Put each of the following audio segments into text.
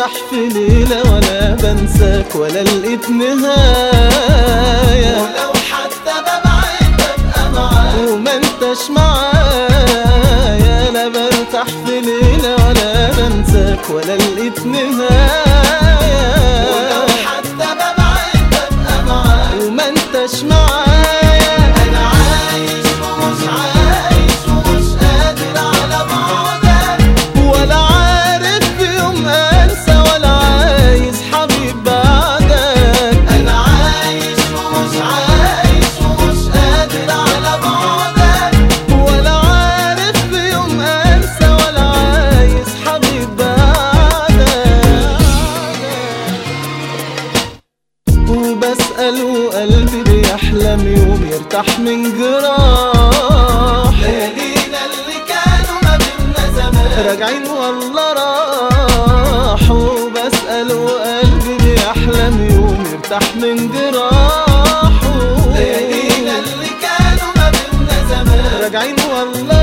بفتح في ليلة ولا بنساك ولا لقيت نهاية. ولو حتى ببعد ببقى معاك. وما انتش معايا. أنا برتاح في ليلة ولا بنساك ولا لقيت نهاية. يرتاح من جراح. ليالينا اللي كانوا ما بينا زمان. راجعين والله راح. وبسأل وقلبي بيحلم يوم يرتاح من جراح. ليالينا اللي كانوا ما بينا زمان. راجعين والله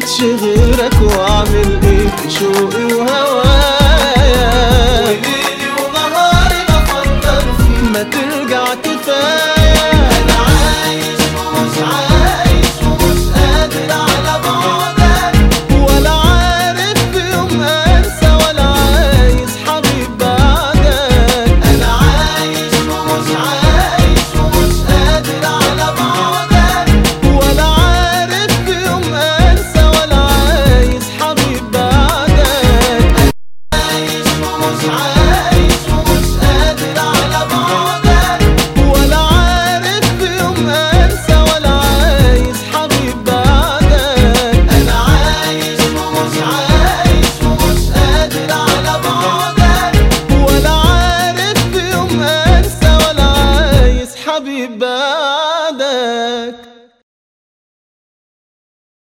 وتشغلك وأعمل إيه؟ شو